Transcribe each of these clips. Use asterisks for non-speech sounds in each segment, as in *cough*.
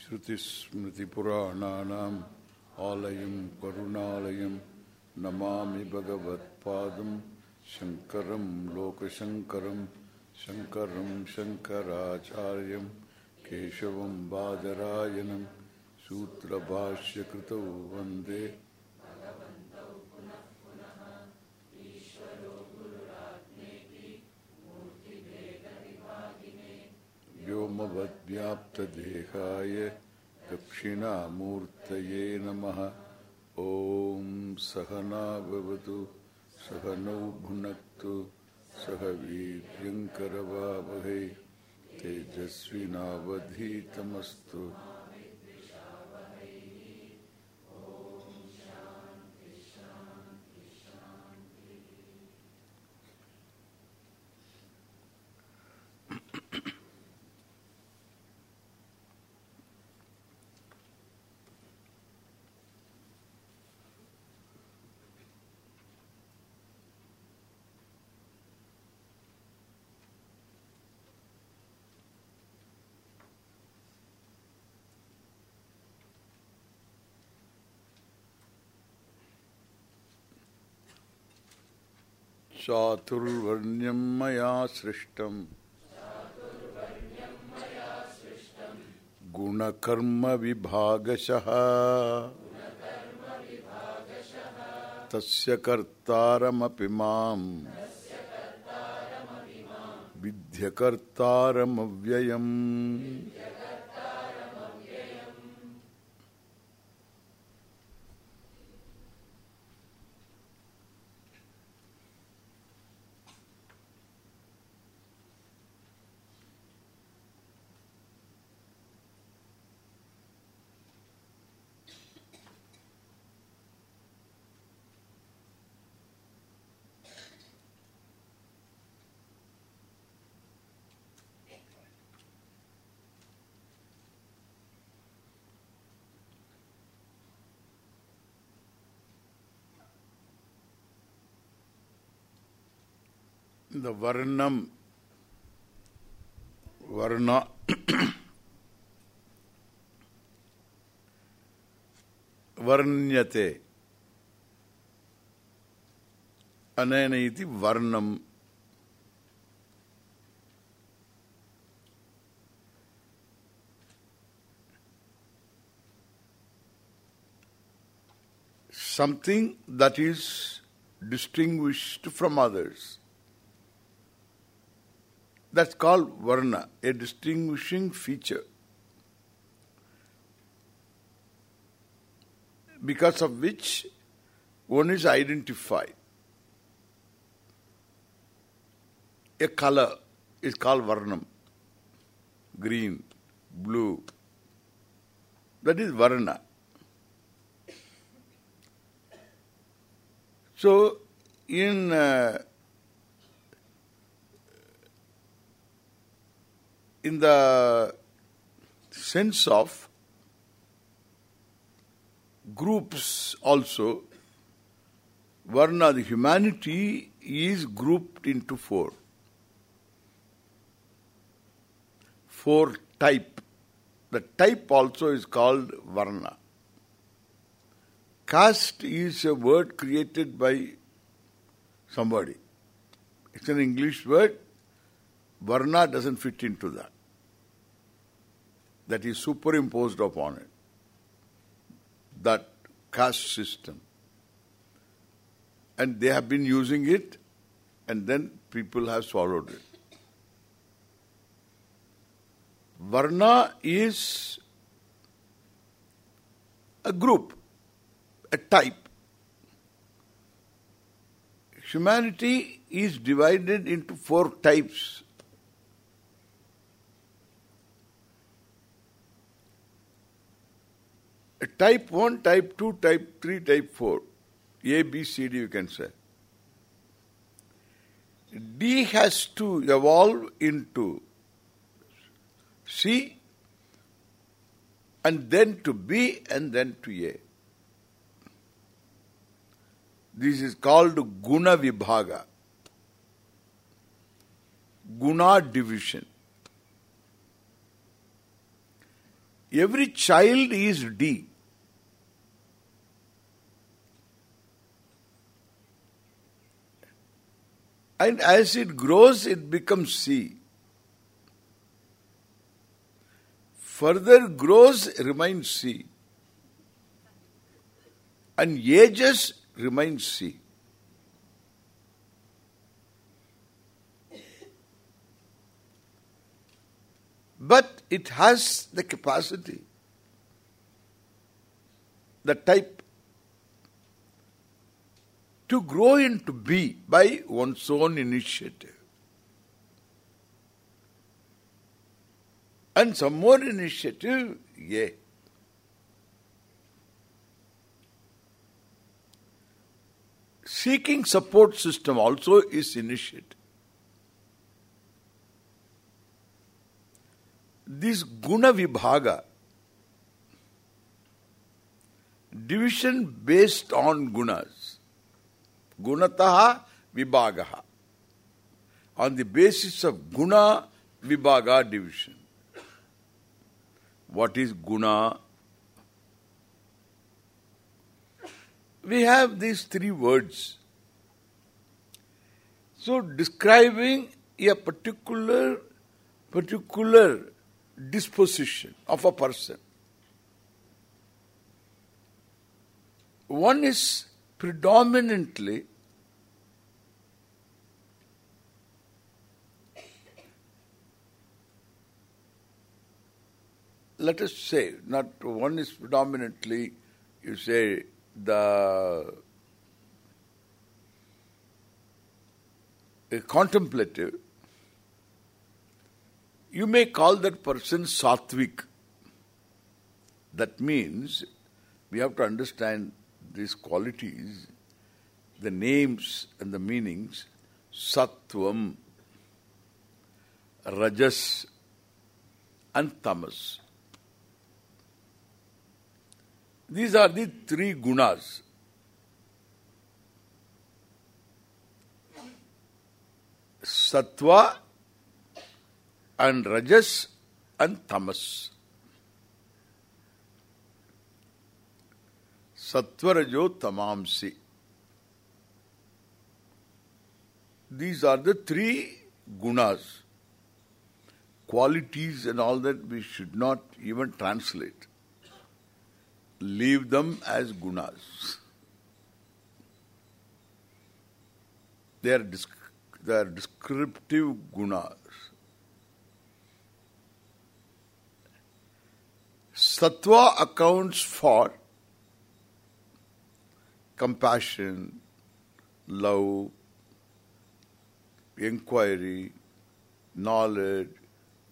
श्रुतिस्मृतिपुराणानाम् आलयं करुणालयं नमामि भगवत्पादं शङ्करं लोकशङ्करं शङ्करं शङ्कराचार्यं केशवं बादरायणं सूत्रभाष्यकृतौ वंदे व्योमवद्व्याप्तदेहाय दक्षिणामूर्तये नमः। ॐ सहना भवतु सहनौ भुनक्तु सह वीर्यङ्करवावहै। तेजस्विनावधीतमस्तु। चातुर्वर्ण्यं मया सृष्टम्। गुणकर्मविभागशः। तस्य कर्तारमपि माम्। विद्यकर्तारमव्ययम्। இந்த வர்ணம் வர்ணா வர்ணியத்தே அனேன வர்ணம் something that is distinguished from others. That's called varna, a distinguishing feature. Because of which one is identified. A color is called varnam. Green, blue. That is varna. So, in uh, in the sense of groups also, Varna, the humanity is grouped into four. Four type. The type also is called Varna. Caste is a word created by somebody. It's an English word. Varna doesn't fit into that. That is superimposed upon it. That caste system. And they have been using it and then people have swallowed it. Varna is a group, a type. Humanity is divided into four types. Type 1, type 2, type 3, type 4. A, B, C, D you can say. D has to evolve into C and then to B and then to A. This is called Guna Vibhaga. Guna division. Every child is D. And as it grows, it becomes C. Further grows, remains C. And ages, remains C. But it has the capacity, the type, to grow into be by one's own initiative. And some more initiative, yeah. Seeking support system also is initiative. this guna vibhaga, division based on gunas, gunataha vibhagaha, on the basis of guna vibhaga division. What is guna? We have these three words. So describing a particular particular disposition of a person. One is predominantly let us say, not one is predominantly, you say, the contemplative, you may call that person sattvic. That means we have to understand these qualities, the names and the meanings, sattvam, rajas and tamas. These are the three gunas. Sattva and rajas and tamas. Satvarajo tamamsi. These are the three gunas. Qualities and all that we should not even translate. Leave them as gunas. They are, they are descriptive gunas. Sattva accounts for compassion, love, inquiry, knowledge,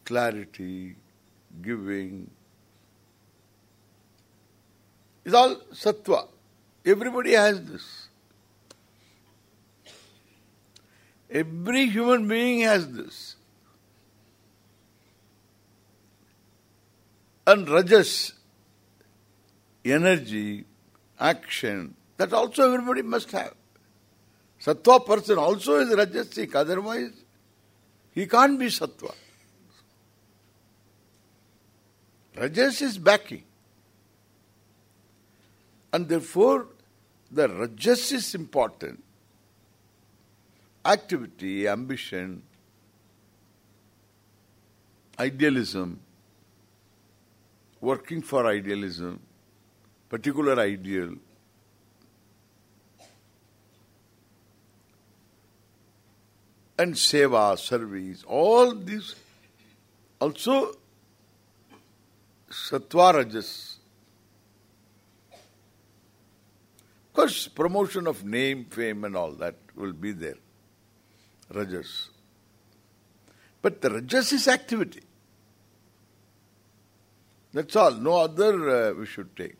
clarity, giving. It's all sattva. Everybody has this. Every human being has this. And rajas, energy, action, that also everybody must have. Sattva person also is rajasic, otherwise he can't be sattva. Rajas is backing. And therefore, the rajas is important. Activity, ambition, idealism, working for idealism, particular ideal, and seva, service, all these also sattva rajas. Of course, promotion of name, fame and all that will be there. Rajas. But the rajas is activity. That's all. No other uh, we should take.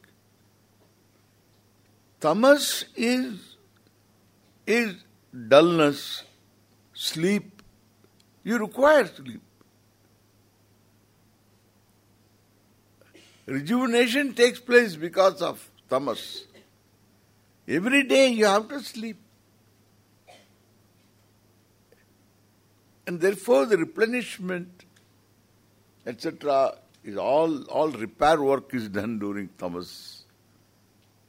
Tamas is is dullness, sleep. You require sleep. Rejuvenation takes place because of tamas. Every day you have to sleep. And therefore the replenishment, etc., is all all repair work is done during tamas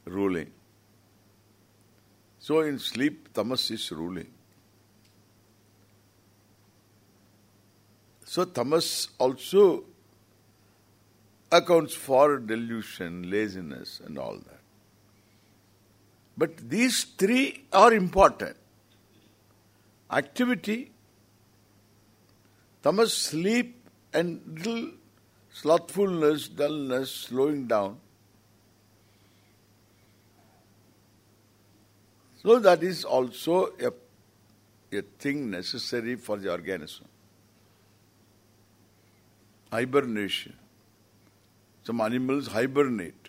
ruling. So in sleep, tamas is ruling. So tamas also accounts for delusion, laziness and all that. But these three are important. Activity, tamas, sleep and little slothfulness, dullness, slowing down. So that is also a, a thing necessary for the organism. Hibernation. Some animals hibernate.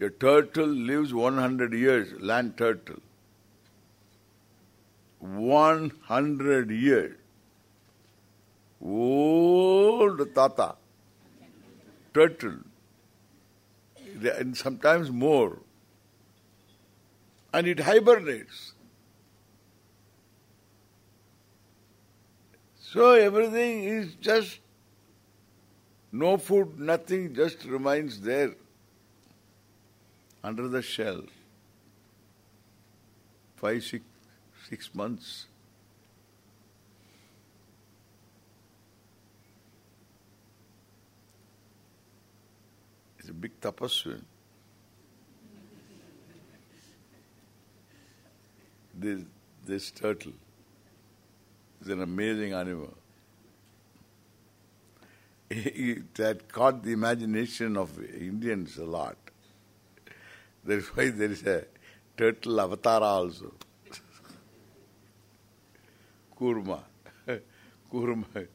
A turtle lives 100 years, land turtle. 100 years. Old tata. Turtle. And sometimes more. And it hibernates. So everything is just no food, nothing, just remains there under the shell. Five, six, six months. It's a big tapasya. This, this turtle is an amazing animal. *laughs* It had caught the imagination of Indians a lot. That is why there is a turtle avatara also. Kurma. *laughs* Kurma.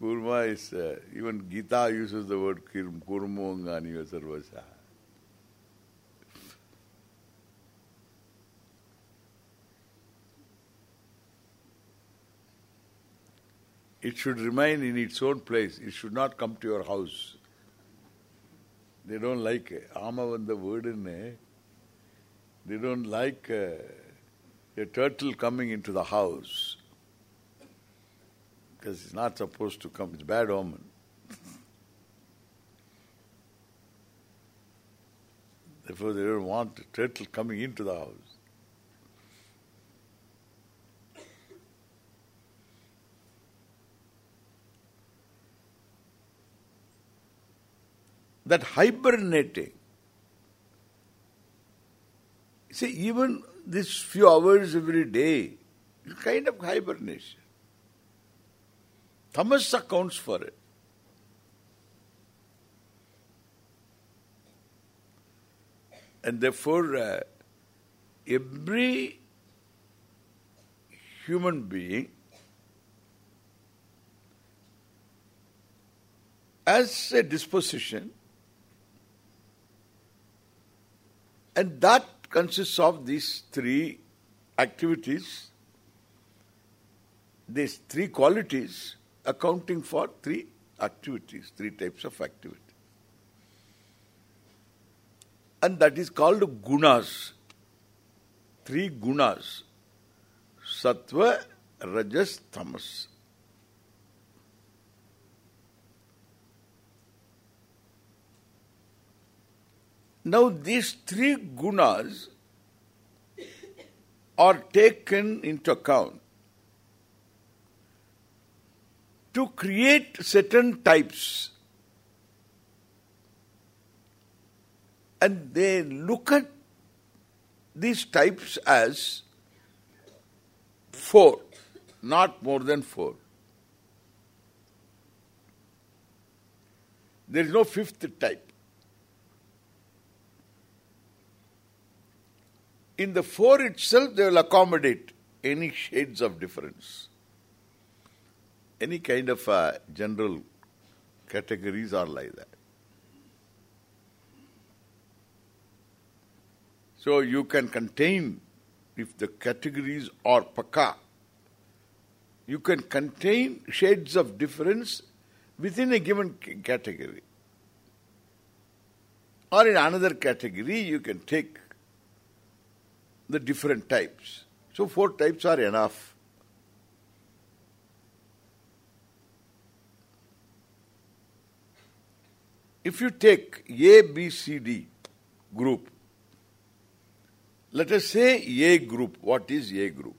Kurma is, uh, even Gita uses the word kurmongani sarvasa. It should remain in its own place. It should not come to your house they don't like Ama and the word in they don't like uh, a turtle coming into the house because it's not supposed to come. It's bad omen. Therefore, they don't want a turtle coming into the house. That hibernating See, even this few hours every day is kind of hibernation. Tamas accounts for it. And therefore, uh, every human being has a disposition and that consists of these three activities, these three qualities accounting for three activities, three types of activity. And that is called gunas. Three gunas. Sattva, Rajas, Tamas. Now these three gunas are taken into account to create certain types. And they look at these types as four, not more than four. There is no fifth type. In the four itself, they will accommodate any shades of difference. Any kind of uh, general categories are like that. So you can contain, if the categories are paka, you can contain shades of difference within a given category. Or in another category, you can take the different types. So four types are enough. if you take A, B, C, D group, let us say A group. What is A group?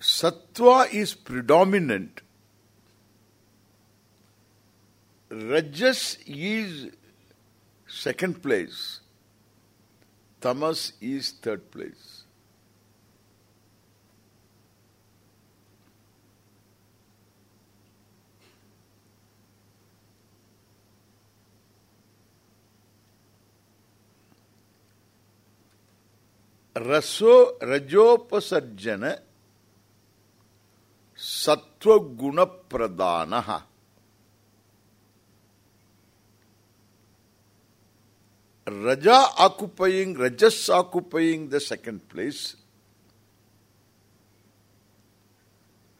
Sattva is predominant. Rajas is second place. Tamas is third place. रसो रजोपसर्जन सत्वगुण प्रदान Raja occupying, Rajas occupying the second place.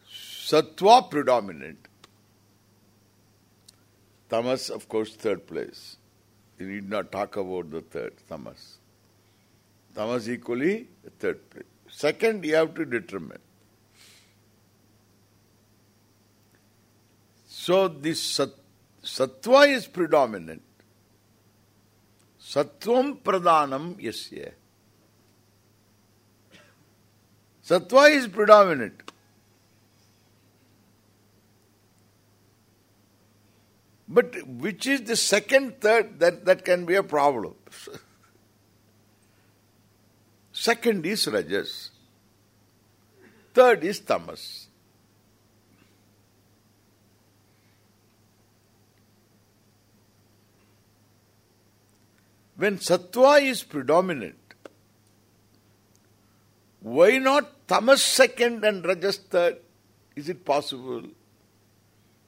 Sattva predominant. Tamas, of course, third place. You need not talk about the third, Tamas. Tamas equally third place. Second, you have to determine. So this sat, sattva is predominant. Sattvam pradhanam yasya. Sattva is predominant. But which is the second, third, that, that can be a problem. *laughs* Second is Rajas. Third is Tamas. When Sattva is predominant, why not Tamas second and Rajas third? Is it possible?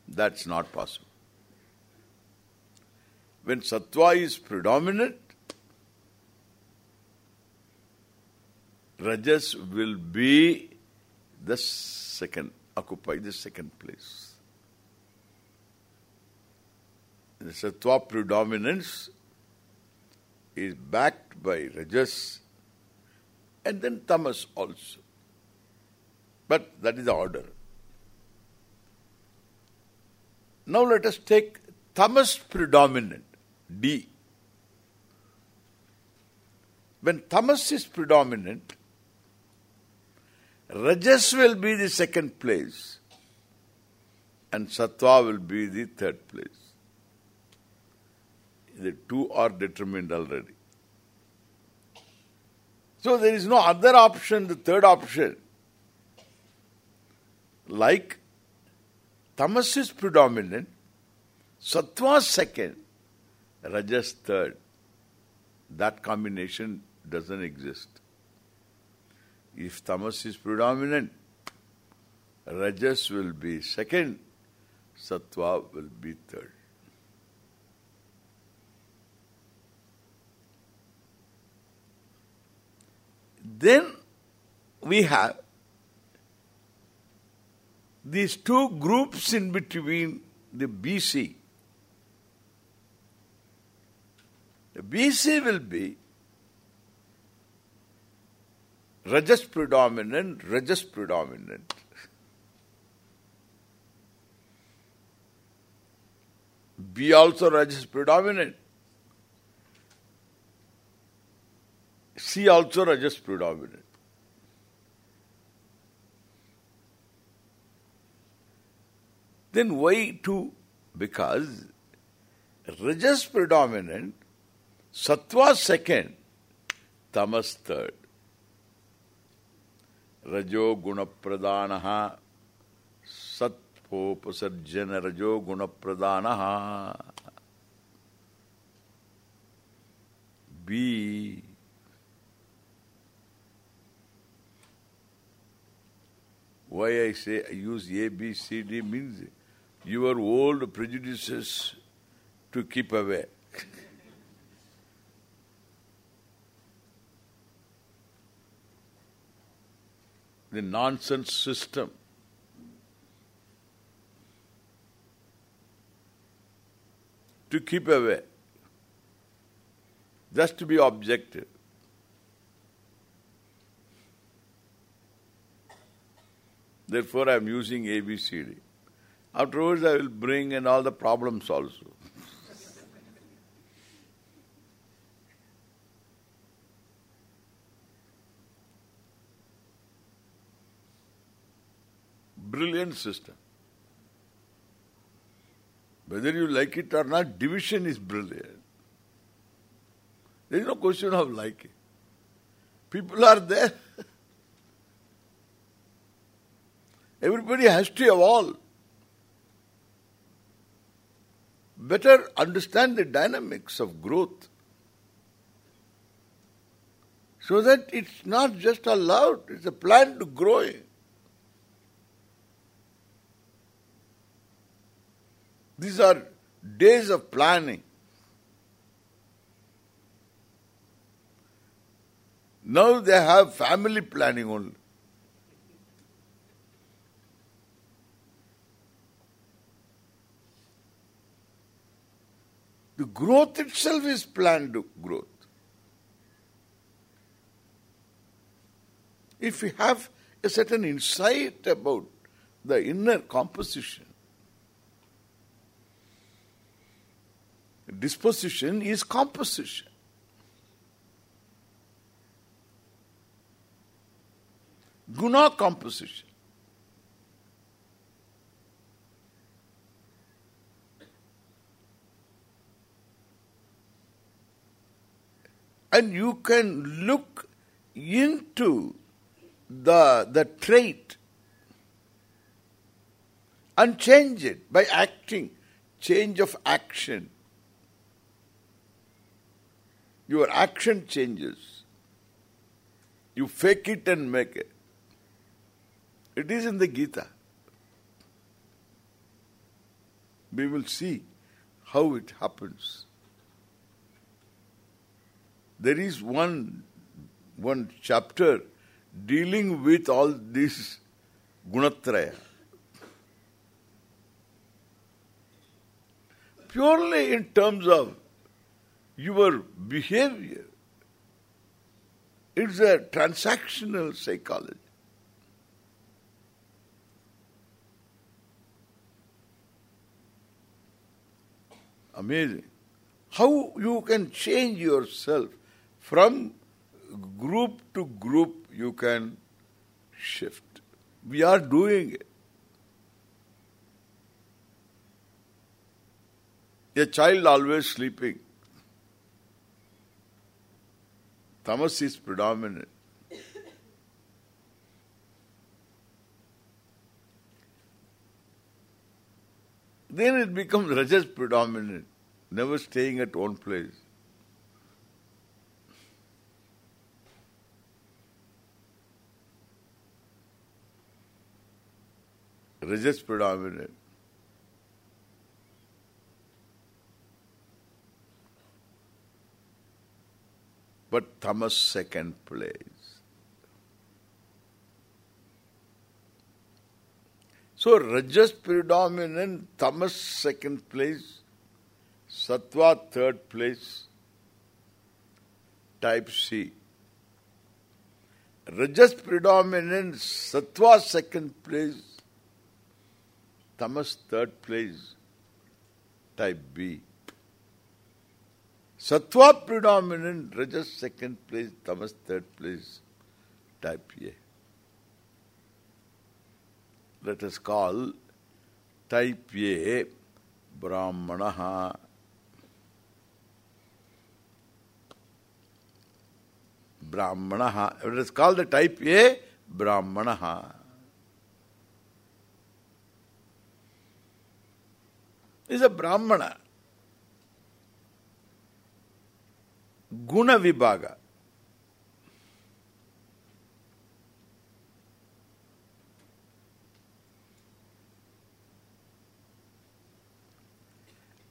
That's not possible. When Sattva is predominant, Rajas will be the second, occupy the second place. The Sattva predominance is backed by Rajas and then Tamas also. But that is the order. Now let us take Tamas predominant, D. When Tamas is predominant, Rajas will be the second place and Sattva will be the third place. The two are determined already. So there is no other option, the third option. Like Tamas is predominant, Sattva second, Rajas third. That combination doesn't exist. If tamas is predominant, rajas will be second, sattva will be third. Then we have these two groups in between the BC. The BC will be Rajas predominant, Rajas predominant. B also Rajas predominant. C also Rajas predominant. Then why two? Because Rajas predominant, Sattva second, Tamas third. रजो गुण प्रदान सत्पोपसर्जन रजो गुण प्रदान be why I say I use A, B, C, D means your old prejudices to keep away. *laughs* the nonsense system. To keep away. Just to be objective. Therefore I am using ABCD. Afterwards I will bring and all the problems also. Brilliant system. Whether you like it or not, division is brilliant. There is no question of liking. People are there. Everybody has to evolve. Better understand the dynamics of growth. So that it's not just allowed, it's a plan to grow. These are days of planning. Now they have family planning only. The growth itself is planned growth. If we have a certain insight about the inner composition, disposition is composition. Guna composition. And you can look into the the trait and change it by acting, change of action. Your action changes. You fake it and make it. It is in the Gita. We will see how it happens. There is one one chapter dealing with all this gunatraya. Purely in terms of your behavior. It's a transactional psychology. Amazing. How you can change yourself from group to group you can shift. We are doing it. A child always sleeping. Tamas is predominant. Then it becomes *laughs* Rajas predominant, never staying at one place. Rajas predominant. But tamas second place. So Rajas predominant, tamas second place, sattva third place, type C. Rajas predominant, sattva second place, tamas third place, type B. Sattva predominant, Rajas second place, Tamas third place, type A. Let us call type A Brahmanaha. Brahmanaha. Let us call the type A Brahmanaha. Is a Brahmana. Guna Vibhaga.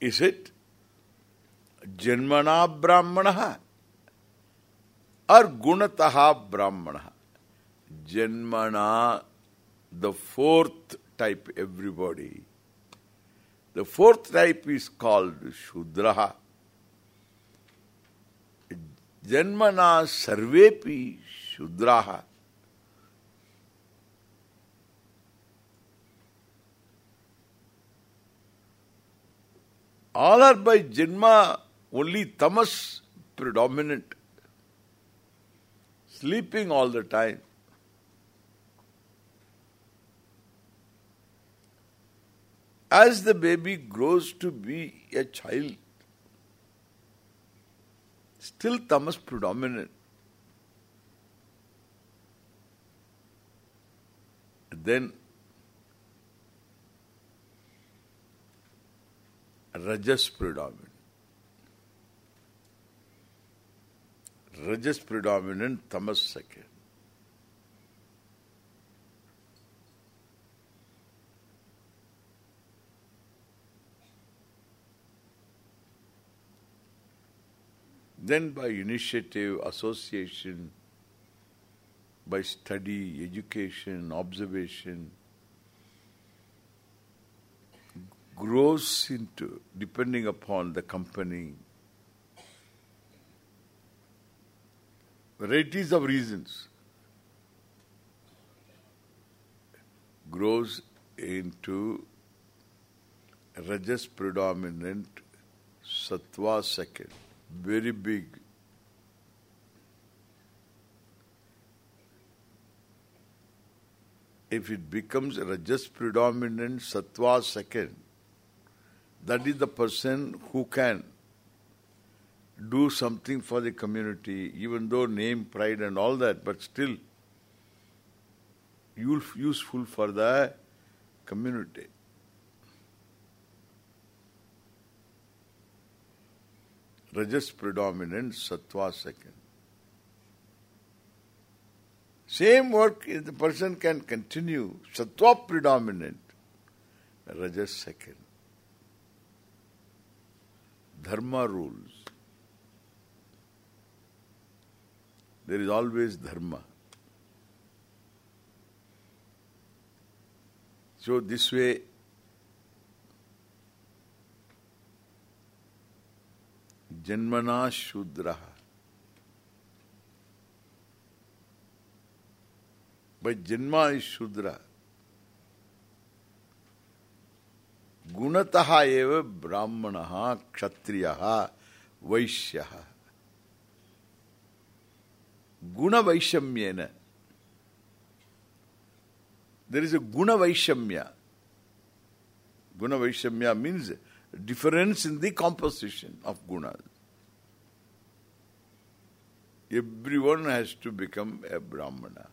Is it Janmana Brahmana or Gunataha Brahmana? Janmana, the fourth type everybody. The fourth type is called Shudraha. Janmana sarvepi Shudraha. All are by Janma only tamas predominant. Sleeping all the time. As the baby grows to be a child, still tamas predominant. Then rajas predominant. Rajas predominant, tamas second. Then by initiative, association, by study, education, observation, grows into, depending upon the company, varieties of reasons, grows into rajas predominant, sattva second very big. If it becomes Rajas predominant, Sattva second, that is the person who can do something for the community, even though name, pride and all that, but still useful for the community. Rajas predominant, Sattva second. Same work if the person can continue, Sattva predominant, Rajas second. Dharma rules. There is always Dharma. So this way जन्मना शूद्र। भाई जन्मा शूद्र। गुणतः एव ब्राह्मण, क्षत्रिय, वैश्य। गुण वैषम्यन there is a गुण वैषम्य गुण वैषम्य means difference in the composition of गुणा। Everyone has to become a Brahmana.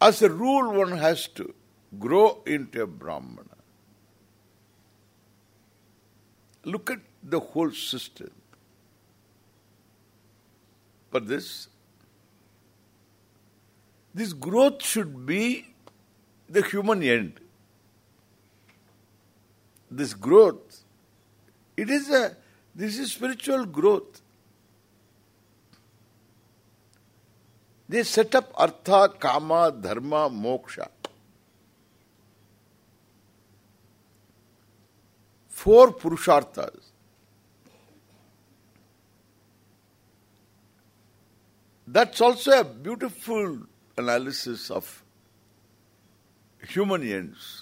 As a rule, one has to grow into a Brahmana. Look at the whole system. But this, this growth should be the human end. This growth, it is a this is spiritual growth. They set up artha, kama, dharma, moksha. Four purusharthas. That's also a beautiful analysis of human ends.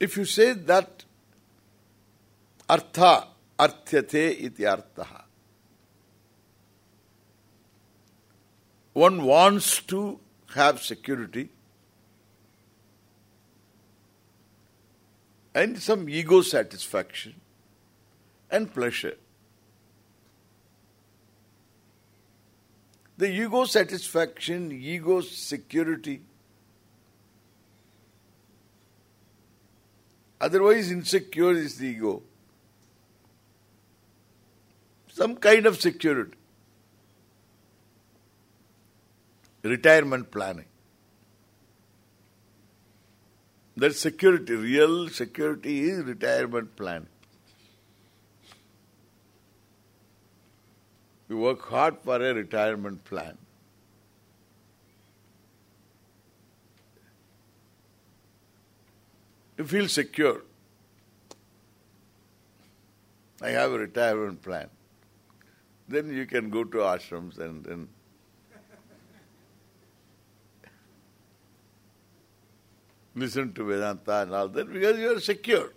If you say that artha arthyate iti arthaha, one wants to have security and some ego satisfaction and pleasure. The ego satisfaction, ego security Otherwise insecure is the ego. Some kind of security. Retirement planning. That security, real security is retirement planning. You work hard for a retirement plan. You feel secure. I have a retirement plan. Then you can go to ashrams and then *laughs* listen to Vedanta and all that because you are secure.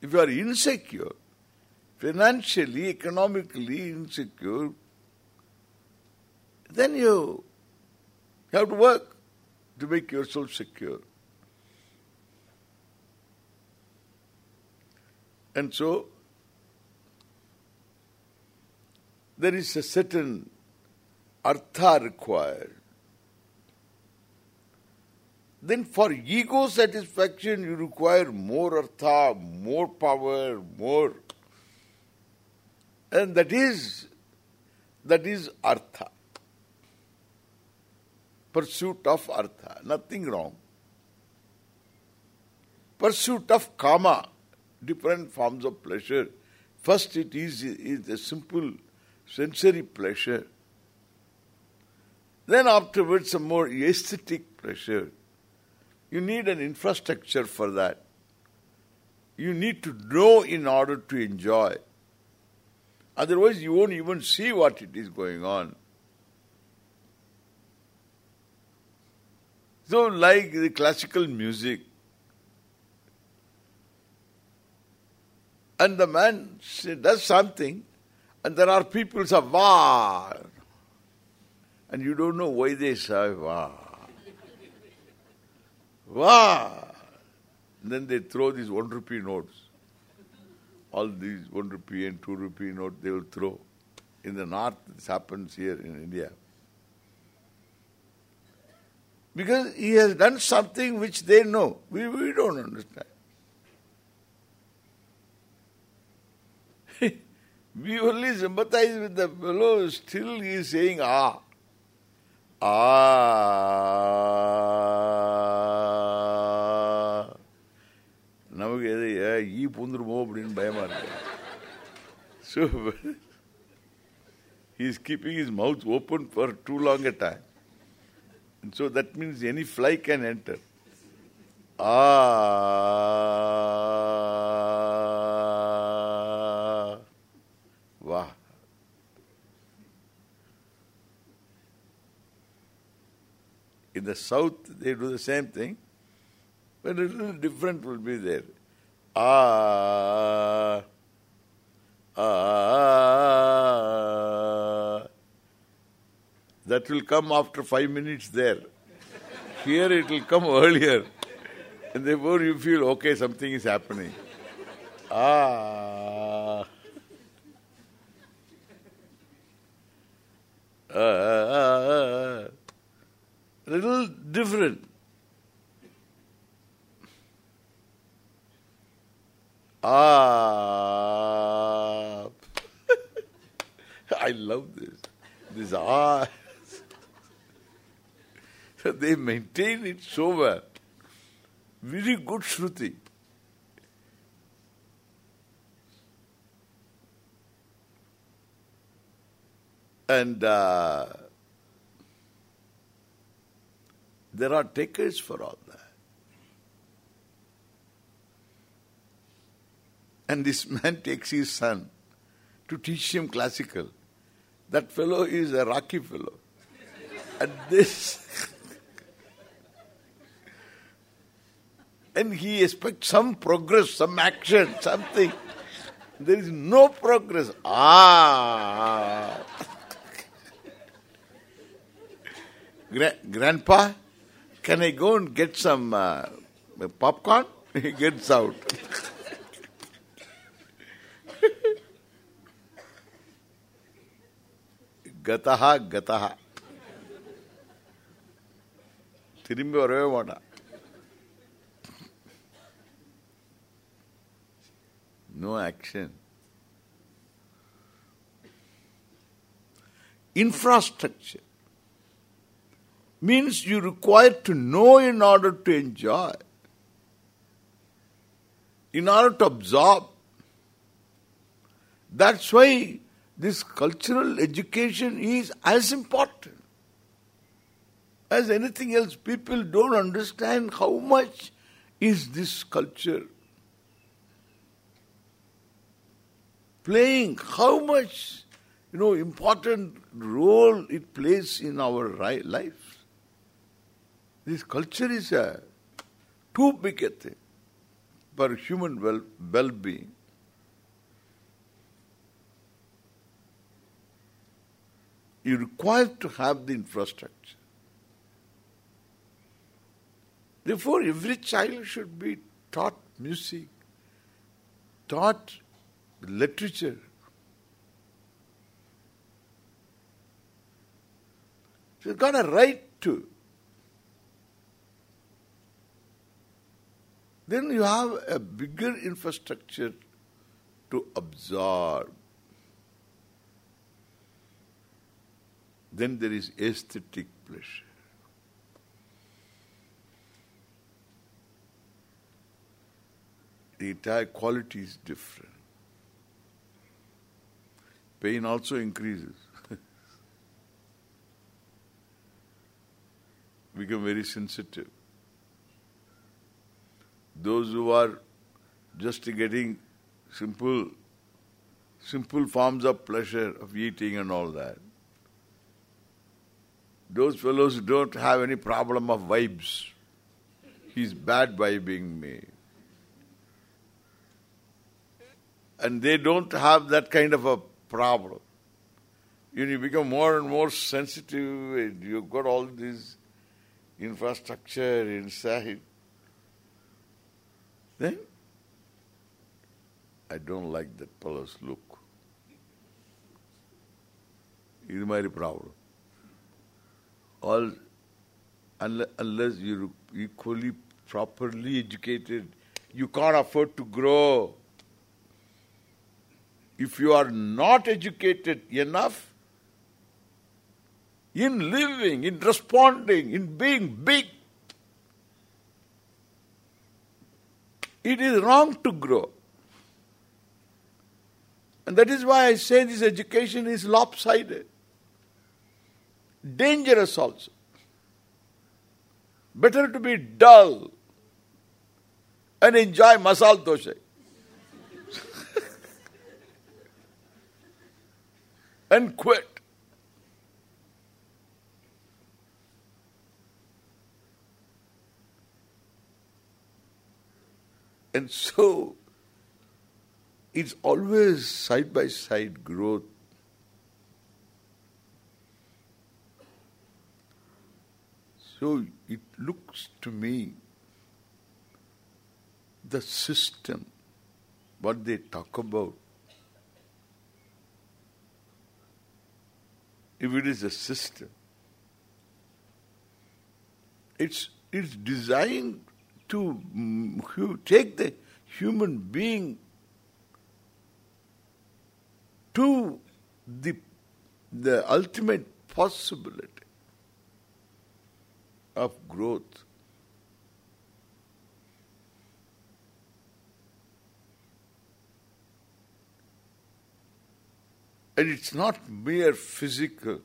If you are insecure, financially, economically insecure, then you have to work to make yourself secure. And so, there is a certain artha required. Then for ego satisfaction you require more artha, more power, more. And that is, that is artha. Pursuit of artha, nothing wrong. Pursuit of kama, different forms of pleasure. First it is, is a simple sensory pleasure. Then afterwards some more aesthetic pleasure. You need an infrastructure for that. You need to know in order to enjoy. Otherwise you won't even see what it is going on. So like the classical music, and the man does something, and there are people say, wow, and you don't know why they say wow. Wow! then they throw these one rupee notes. All these one rupee and two rupee notes they will throw. In the north, this happens here in India. Because he has done something which they know. We, we don't understand. *laughs* we only sympathize with the fellow, still he is saying, ah. Ah. நமக்கு எது ஈ பூந்துருமோ அப்படின்னு பயமா இருக்கு So he is keeping his mouth open for too long a time. and so that means any fly can enter. Ah. Wow. In the south, they do the same thing, but a little different will be there. Ah, ah, that will come after five minutes there. Here it will come earlier. And therefore you feel, okay, something is happening. Ah. Ah, ah, ah, ah. Little different. Ah. I love this. This ah. They maintain it so well. Very good Shruti. And uh, there are takers for all that. And this *laughs* man takes his son to teach him classical. That fellow is a rocky fellow. And this... *laughs* and he expects some progress, some action, something. There is no progress. Ah! Gra Grandpa, can I go and get some uh, popcorn? *laughs* He gets out. கதஹா கதஹா திரும்பி வரவே மாட்டான் action. Infrastructure means you require to know in order to enjoy, in order to absorb. That's why this cultural education is as important as anything else. People don't understand how much is this culture playing, how much, you know, important role it plays in our life. This culture is a too big a thing for human well well-being. You require to have the infrastructure. Therefore, every child should be taught music, taught literature. She's got a right to. Then you have a bigger infrastructure to absorb. Then there is aesthetic pleasure. The entire quality is different. Pain also increases. *laughs* Become very sensitive. Those who are just getting simple simple forms of pleasure of eating and all that. Those fellows don't have any problem of vibes. He's bad vibing me. And they don't have that kind of a problem. You become more and more sensitive and you've got all this infrastructure inside. Then I don't like that fellow's look. It is my problem. All unless you're equally properly educated, you can't afford to grow. If you are not educated enough in living, in responding, in being big, it is wrong to grow. And that is why I say this education is lopsided. Dangerous also. Better to be dull and enjoy masal dosha. And quit. And so, it's always side by side growth. So it looks to me the system, what they talk about, if it is a system, it's it's designed to mm, take the human being to the the ultimate possibility of growth. And it's not mere physical,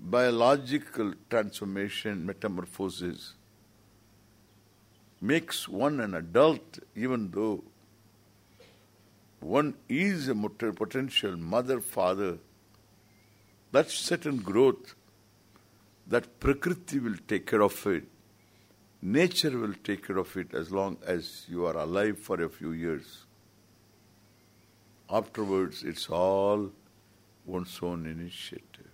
biological transformation, metamorphosis makes one an adult even though one is a potential mother, father. That's certain growth. That Prakriti will take care of it. Nature will take care of it as long as you are alive for a few years. Afterwards, it's all one's own initiative.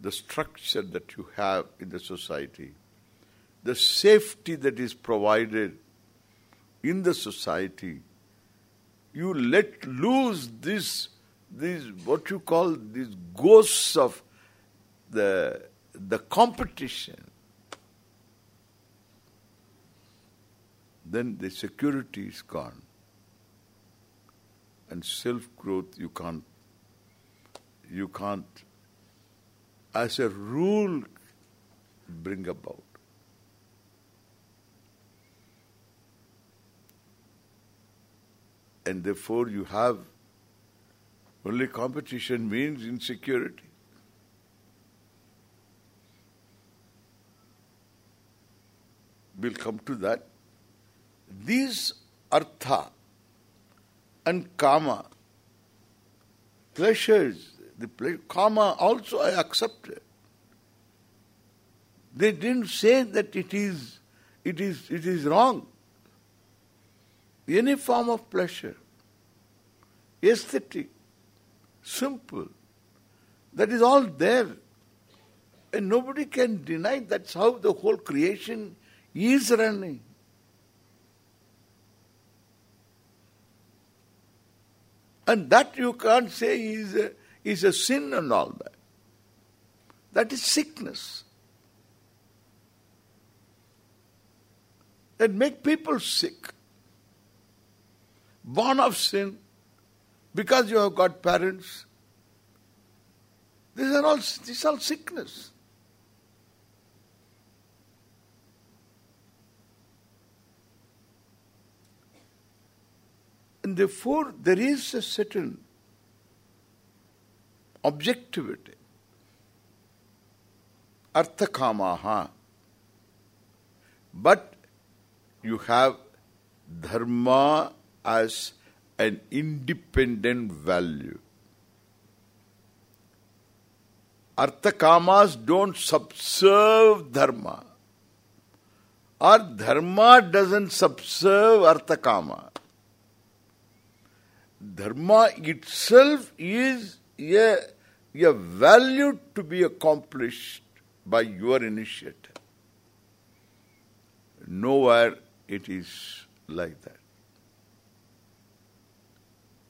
The structure that you have in the society, the safety that is provided in the society, you let loose this, this what you call these ghosts of the the competition, then the security is gone. And self-growth you can't, you can't, as a rule, bring about. And therefore you have only competition means insecurity. We'll come to that. These artha and kama, pleasures, the ple kama also I accept. They didn't say that it is it is it is wrong. Any form of pleasure, aesthetic, simple, that is all there. And nobody can deny that's how the whole creation is running. And that you can't say is a, is a sin and all that. That is sickness. That make people sick. Born of sin, because you have got parents. These are all this is all sickness. And therefore there is a certain objectivity. Arthakamaha. But you have dharma as an independent value. Arthakamas don't subserve dharma. Or dharma doesn't subserve arthakama. Dharma itself is a, a value to be accomplished by your initiative. Nowhere it is like that.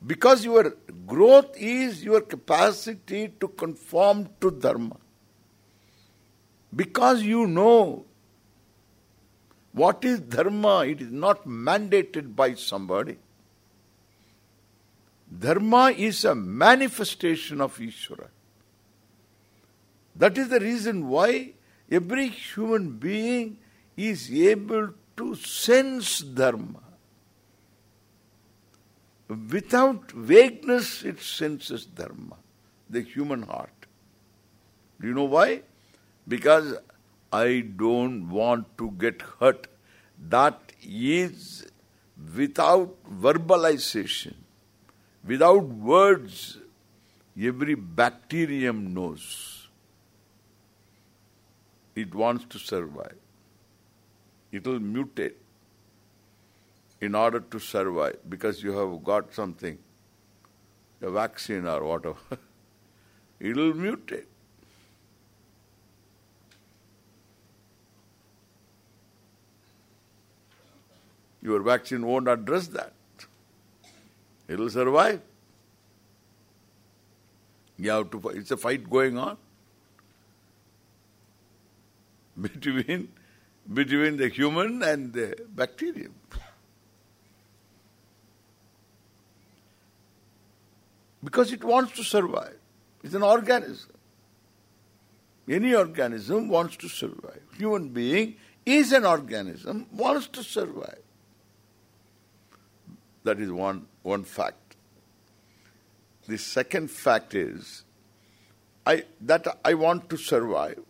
Because your growth is your capacity to conform to Dharma. Because you know what is Dharma, it is not mandated by somebody. Dharma is a manifestation of Ishvara. That is the reason why every human being is able to sense Dharma. Without vagueness, it senses Dharma, the human heart. Do you know why? Because I don't want to get hurt. That is without verbalization, without words, every bacterium knows. It wants to survive. It will mutate in order to survive because you have got something, a vaccine or whatever. *laughs* it will mutate. Your vaccine won't address that. It will survive. You have to, it's a fight going on between between the human and the bacterium. Because it wants to survive. It's an organism. Any organism wants to survive. Human being is an organism, wants to survive. That is one, one fact. The second fact is I that I want to survive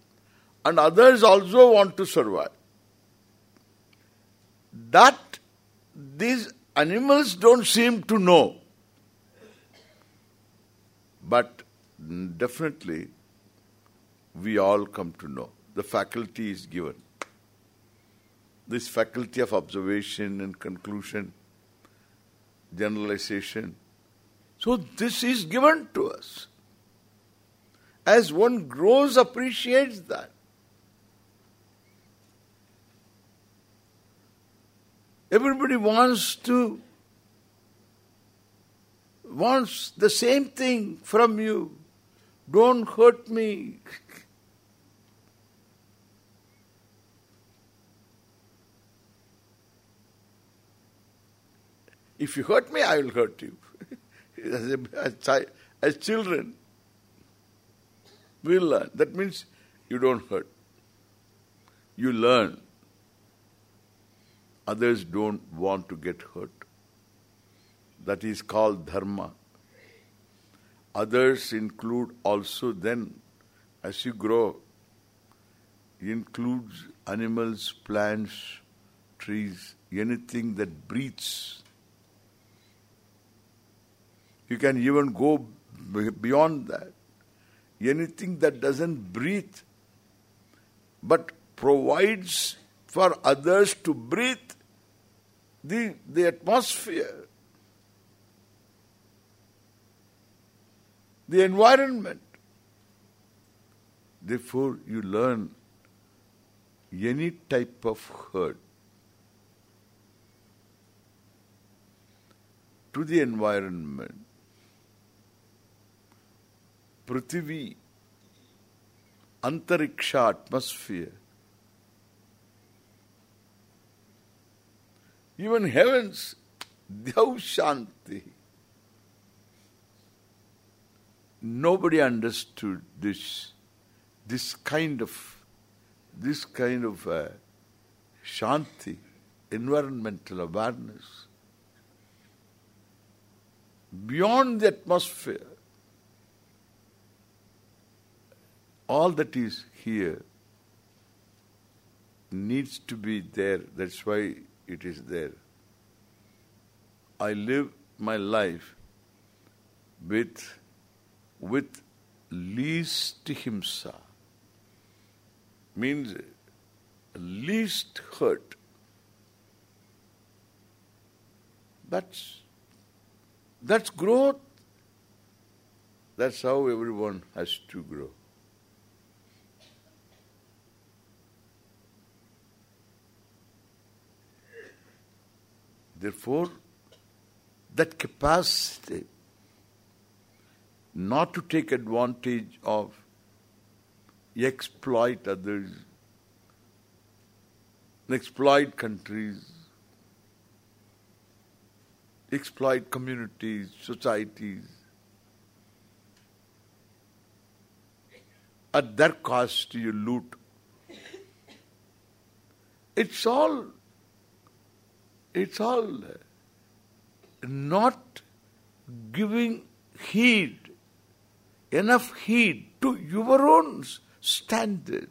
and others also want to survive. That these animals don't seem to know. But definitely we all come to know. The faculty is given. This faculty of observation and conclusion, generalization. So this is given to us. As one grows, appreciates that. Everybody wants to wants the same thing from you. Don't hurt me. *laughs* if you hurt me, I will hurt you. *laughs* as, a, as, as children, we learn. That means you don't hurt. You learn. Others don't want to get hurt. That is called dharma. Others include also then, as you grow, includes animals, plants, trees, anything that breathes. You can even go beyond that. Anything that doesn't breathe, but provides for others to breathe the, the atmosphere, the environment. Therefore, you learn any type of hurt to the environment, Prithvi, Antariksha atmosphere, even heavens, Dhyav Shanti. Nobody understood this, this kind of, this kind of uh, Shanti, environmental awareness. Beyond the atmosphere, all that is here needs to be there. That's why it is there. I live my life with with least himsa means least hurt. That's that's growth. That's how everyone has to grow. Therefore, that capacity not to take advantage of, exploit others, exploit countries, exploit communities, societies, at their cost you loot. It's all it's all not giving heed, enough heed to your own standard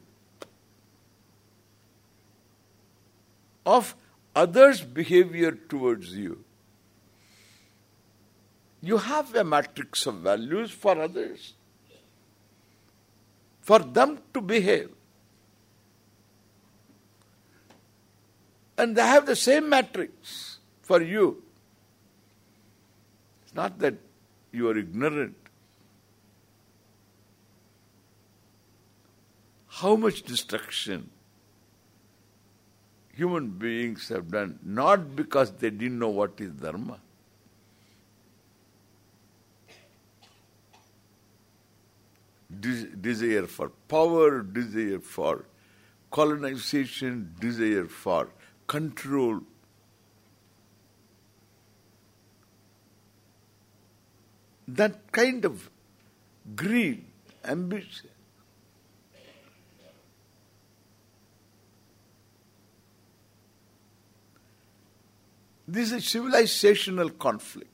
of others' behavior towards you. You have a matrix of values for others, for them to behave. And they have the same matrix for you. It's not that you are ignorant. How much destruction human beings have done, not because they didn't know what is dharma. desire for power, desire for colonization, desire for control. That kind of greed, ambition. This is civilizational conflict.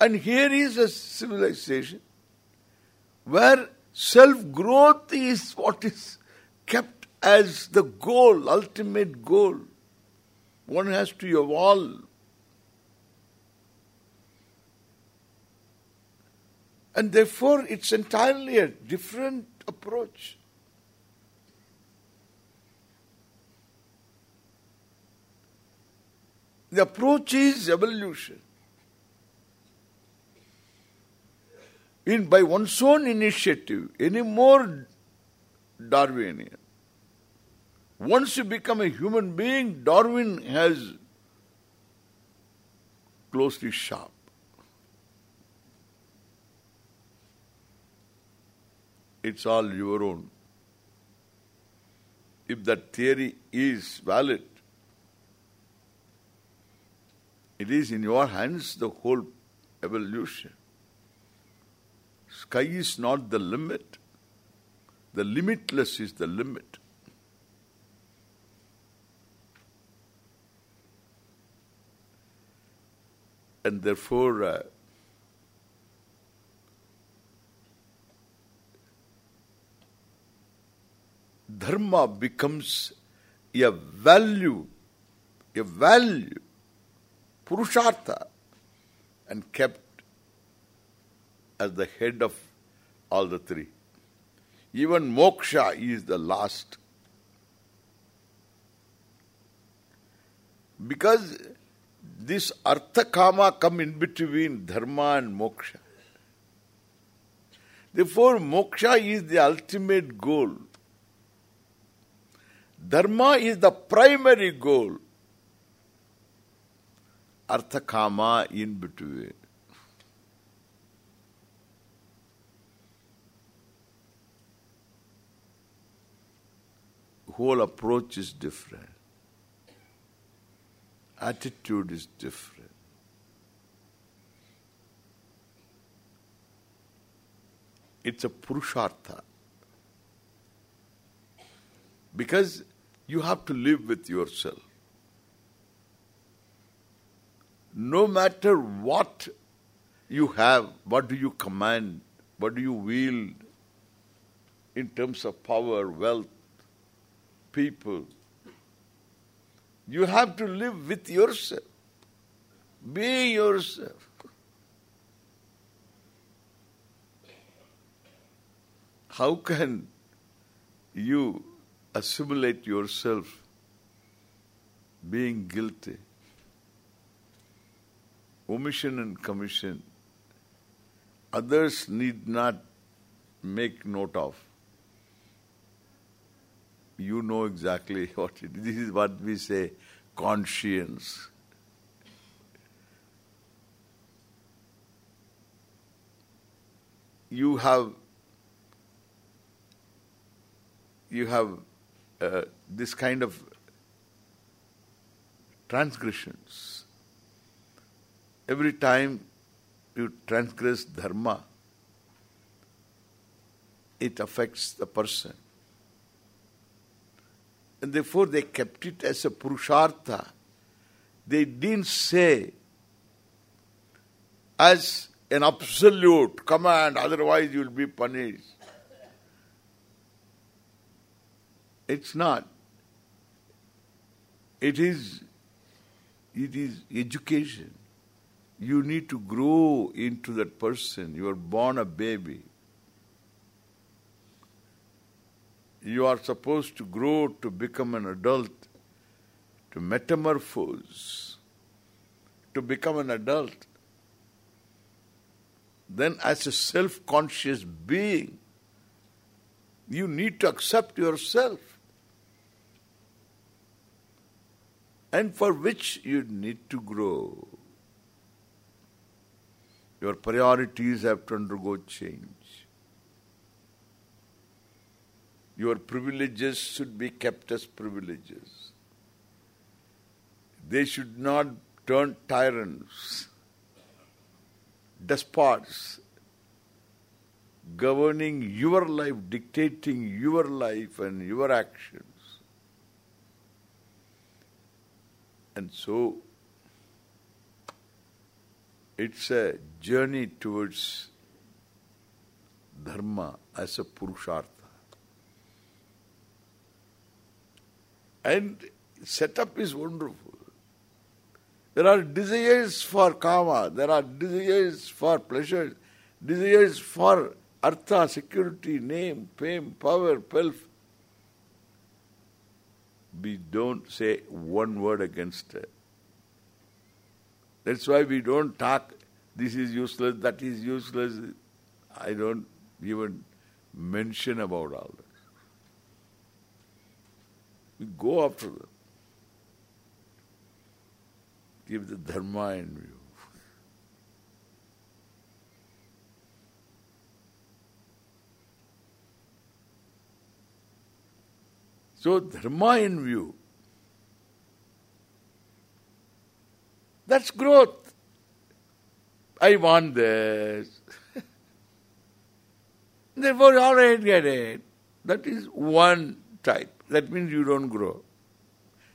And here is a civilization where self-growth is what is kept as the goal, ultimate goal. One has to evolve. And therefore it's entirely a different approach. The approach is evolution. In by one's own initiative, any more Darwinian. Once you become a human being, Darwin has closed his shop. It's all your own. If that theory is valid, it is in your hands the whole evolution. Sky is not the limit. The limitless is the limit. And therefore, uh, dharma becomes a value, a value, purushartha, and kept as the head of all the three. Even moksha is the last. Because this artha kama come in between dharma and moksha. Therefore, moksha is the ultimate goal. Dharma is the primary goal. Artha kama in between. Whole approach is different. Attitude is different. It's a purushartha. Because you have to live with yourself. No matter what you have, what do you command, what do you wield in terms of power, wealth, people, you have to live with yourself. Be yourself. How can you assimilate yourself being guilty? Omission and commission. Others need not make note of. You know exactly *laughs* what it is. This is what we say, conscience. You have you have uh, this kind of transgressions. Every time you transgress dharma, it affects the person. And therefore they kept it as a purushartha. They didn't say as an absolute command, otherwise you will be punished. It's not. It is it is education. You need to grow into that person. You are born a baby. You are supposed to grow to become an adult, to metamorphose, to become an adult. Then as a self-conscious being, you need to accept yourself. and for which you need to grow. Your priorities have to undergo change. Your privileges should be kept as privileges. They should not turn tyrants, despots, governing your life, dictating your life and your actions. And so, it's a journey towards dharma as a purushartha. And setup is wonderful. There are desires for kama, there are desires for pleasure, desires for artha, security, name, fame, power, wealth, we don't say one word against it. That's why we don't talk, this is useless, that is useless. I don't even mention about all this. We go after them. Give the dharma in view. So dharma in view. That's growth. I want this. *laughs* Therefore, all right, get it. That is one type. That means you don't grow.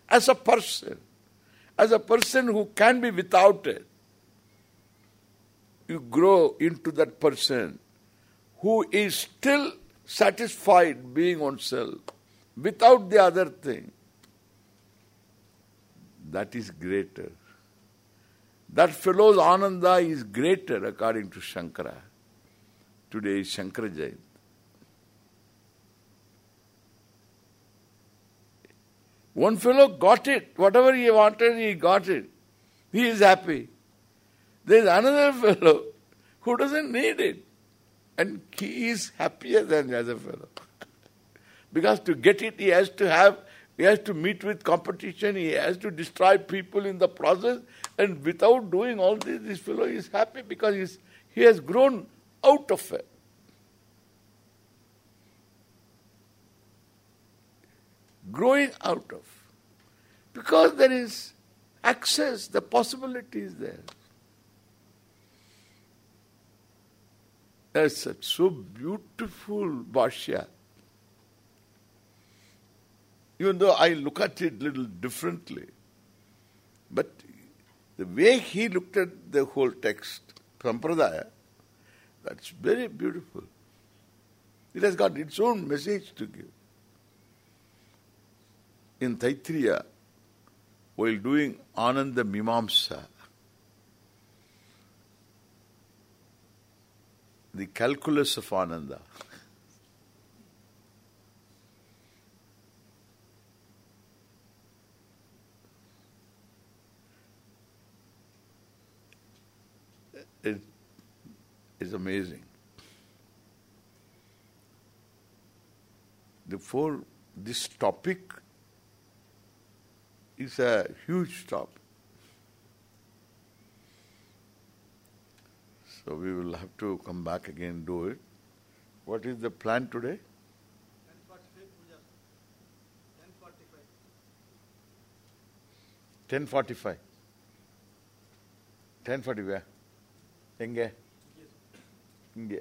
As a person, as a person who can be without it, you grow into that person who is still satisfied being on self without the other thing. That is greater. That fellow's ananda is greater according to Shankara. Today is Shankara Jayanti. One fellow got it. Whatever he wanted, he got it. He is happy. There is another *laughs* fellow who doesn't need it. And he is happier than the other fellow. *laughs* because to get it, he has to have, he has to meet with competition, he has to destroy people in the process, and without doing all this, this fellow is happy because he's, he has grown out of it. Growing out of. Because there is access, the possibility is there. That's such so beautiful Bhashya. Even though I look at it a little differently, but the way he looked at the whole text, Sampradaya, that's very beautiful. It has got its own message to give. In Taittiriya, while doing Ananda Mimamsa, the calculus of Ananda. it is amazing. Therefore, this topic is a huge topic. So we will have to come back again do it. What is the plan today? 10.45. 10.40 where? எங்க இங்கே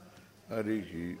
Harihi